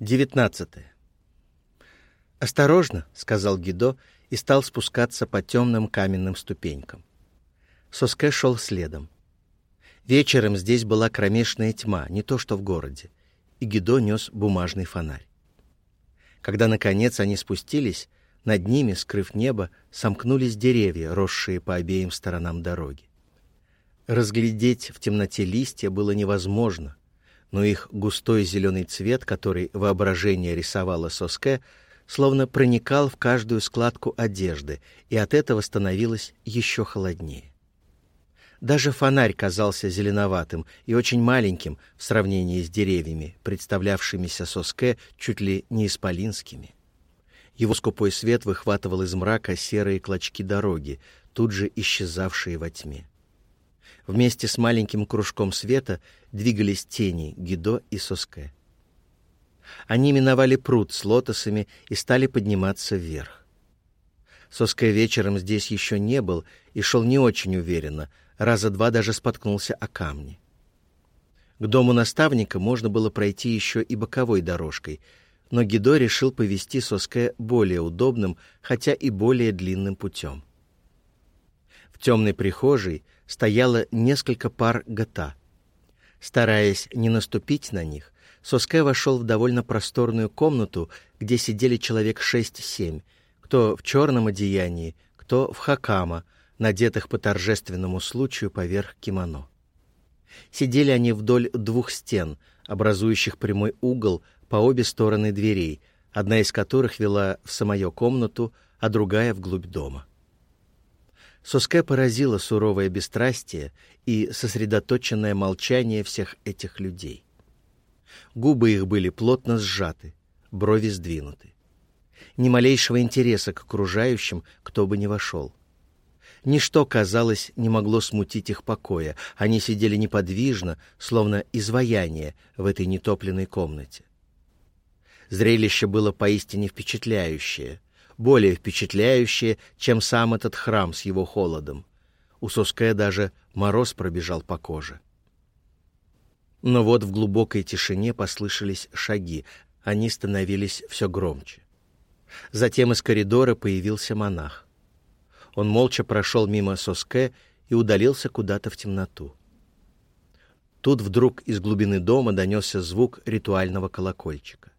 19. «Осторожно», — сказал Гидо и стал спускаться по темным каменным ступенькам. Соске шел следом. Вечером здесь была кромешная тьма, не то что в городе, и Гидо нес бумажный фонарь. Когда, наконец, они спустились, над ними, скрыв небо, сомкнулись деревья, росшие по обеим сторонам дороги. Разглядеть в темноте листья было невозможно, но их густой зеленый цвет, который воображение рисовало Соске, словно проникал в каждую складку одежды, и от этого становилось еще холоднее. Даже фонарь казался зеленоватым и очень маленьким в сравнении с деревьями, представлявшимися Соске чуть ли не исполинскими. Его скупой свет выхватывал из мрака серые клочки дороги, тут же исчезавшие во тьме. Вместе с маленьким кружком света двигались тени Гидо и Соске. Они миновали пруд с лотосами и стали подниматься вверх. Соске вечером здесь еще не был и шел не очень уверенно, раза два даже споткнулся о камни. К дому наставника можно было пройти еще и боковой дорожкой, но Гидо решил повести Соске более удобным, хотя и более длинным путем. В темной прихожей стояло несколько пар гата. Стараясь не наступить на них, Соске вошел в довольно просторную комнату, где сидели человек шесть-семь, кто в черном одеянии, кто в хакама, надетых по торжественному случаю поверх кимоно. Сидели они вдоль двух стен, образующих прямой угол по обе стороны дверей, одна из которых вела в самую комнату, а другая — вглубь дома. Соске поразило суровое бесстрастие и сосредоточенное молчание всех этих людей. Губы их были плотно сжаты, брови сдвинуты. Ни малейшего интереса к окружающим, кто бы ни вошел. Ничто, казалось, не могло смутить их покоя. Они сидели неподвижно, словно изваяние в этой нетопленной комнате. Зрелище было поистине впечатляющее — более впечатляющее, чем сам этот храм с его холодом. У Соске даже мороз пробежал по коже. Но вот в глубокой тишине послышались шаги, они становились все громче. Затем из коридора появился монах. Он молча прошел мимо Соске и удалился куда-то в темноту. Тут вдруг из глубины дома донесся звук ритуального колокольчика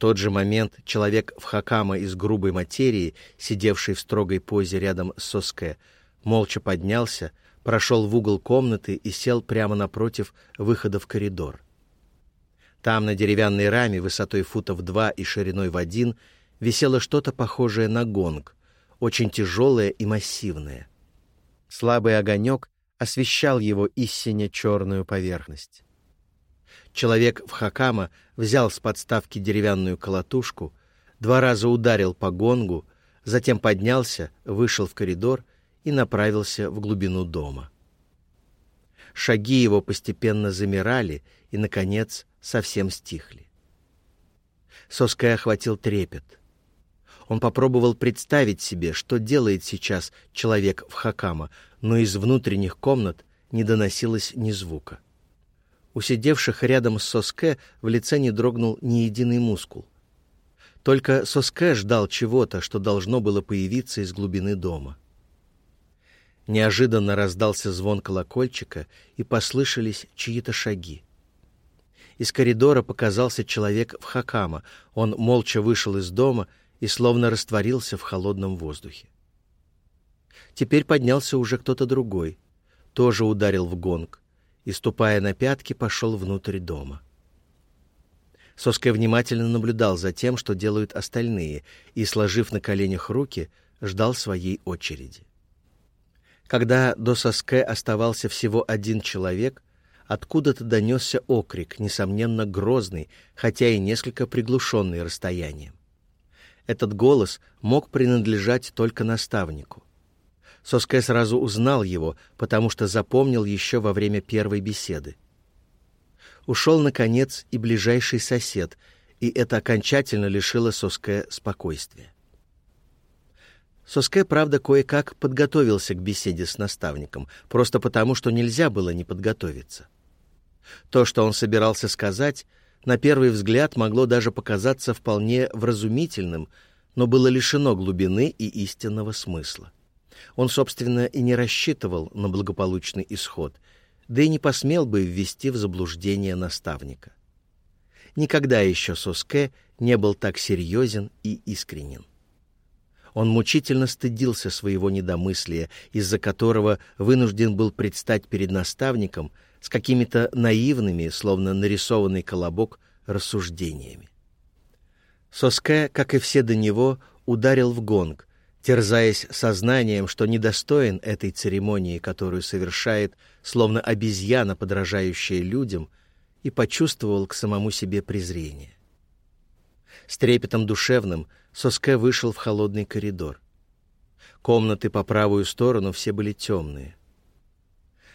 тот же момент человек в хакама из грубой материи, сидевший в строгой позе рядом с Соске, молча поднялся, прошел в угол комнаты и сел прямо напротив выхода в коридор. Там на деревянной раме высотой футов два и шириной в один висело что-то похожее на гонг, очень тяжелое и массивное. Слабый огонек освещал его истинно черную поверхность. Человек в хакама взял с подставки деревянную колотушку, два раза ударил по гонгу, затем поднялся, вышел в коридор и направился в глубину дома. Шаги его постепенно замирали и, наконец, совсем стихли. Соской охватил трепет. Он попробовал представить себе, что делает сейчас человек в Хакама, но из внутренних комнат не доносилось ни звука. У сидевших рядом с Соске в лице не дрогнул ни единый мускул. Только Соске ждал чего-то, что должно было появиться из глубины дома. Неожиданно раздался звон колокольчика, и послышались чьи-то шаги. Из коридора показался человек в хакама. Он молча вышел из дома и словно растворился в холодном воздухе. Теперь поднялся уже кто-то другой. Тоже ударил в гонг и, ступая на пятки, пошел внутрь дома. Соска внимательно наблюдал за тем, что делают остальные, и, сложив на коленях руки, ждал своей очереди. Когда до Соске оставался всего один человек, откуда-то донесся окрик, несомненно грозный, хотя и несколько приглушенный расстоянием. Этот голос мог принадлежать только наставнику. Соске сразу узнал его, потому что запомнил еще во время первой беседы. Ушел, наконец, и ближайший сосед, и это окончательно лишило Соске спокойствия. Соске, правда, кое-как подготовился к беседе с наставником, просто потому, что нельзя было не подготовиться. То, что он собирался сказать, на первый взгляд могло даже показаться вполне вразумительным, но было лишено глубины и истинного смысла. Он, собственно, и не рассчитывал на благополучный исход, да и не посмел бы ввести в заблуждение наставника. Никогда еще Соске не был так серьезен и искренен. Он мучительно стыдился своего недомыслия, из-за которого вынужден был предстать перед наставником с какими-то наивными, словно нарисованный колобок, рассуждениями. Соске, как и все до него, ударил в гонг, терзаясь сознанием, что недостоин этой церемонии, которую совершает, словно обезьяна, подражающая людям, и почувствовал к самому себе презрение. С трепетом душевным Соске вышел в холодный коридор. Комнаты по правую сторону все были темные.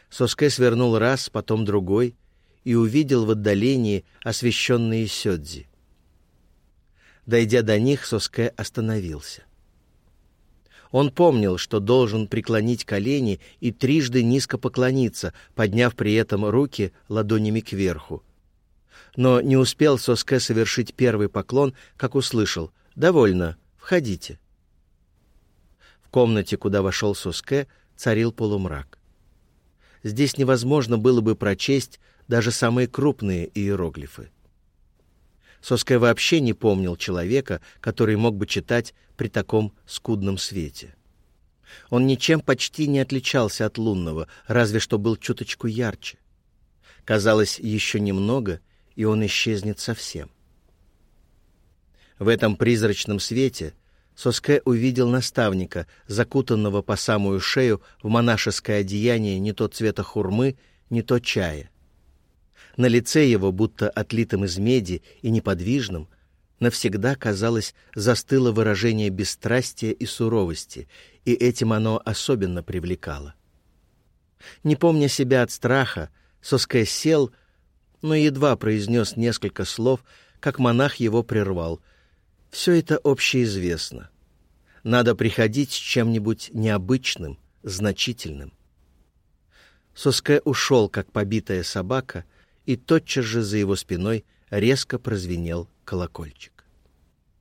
Соске свернул раз, потом другой, и увидел в отдалении освещенные сёдзи. Дойдя до них, Соске остановился. Он помнил, что должен преклонить колени и трижды низко поклониться, подняв при этом руки ладонями кверху. Но не успел Соске совершить первый поклон, как услышал «Довольно, входите». В комнате, куда вошел Соске, царил полумрак. Здесь невозможно было бы прочесть даже самые крупные иероглифы. Соске вообще не помнил человека, который мог бы читать при таком скудном свете. Он ничем почти не отличался от лунного, разве что был чуточку ярче. Казалось, еще немного, и он исчезнет совсем. В этом призрачном свете Соске увидел наставника, закутанного по самую шею в монашеское одеяние не то цвета хурмы, не то чая. На лице его, будто отлитым из меди и неподвижным, навсегда, казалось, застыло выражение бесстрастия и суровости, и этим оно особенно привлекало. Не помня себя от страха, Соске сел, но едва произнес несколько слов, как монах его прервал. «Все это общеизвестно. Надо приходить с чем-нибудь необычным, значительным». Соске ушел, как побитая собака, и тотчас же за его спиной резко прозвенел колокольчик.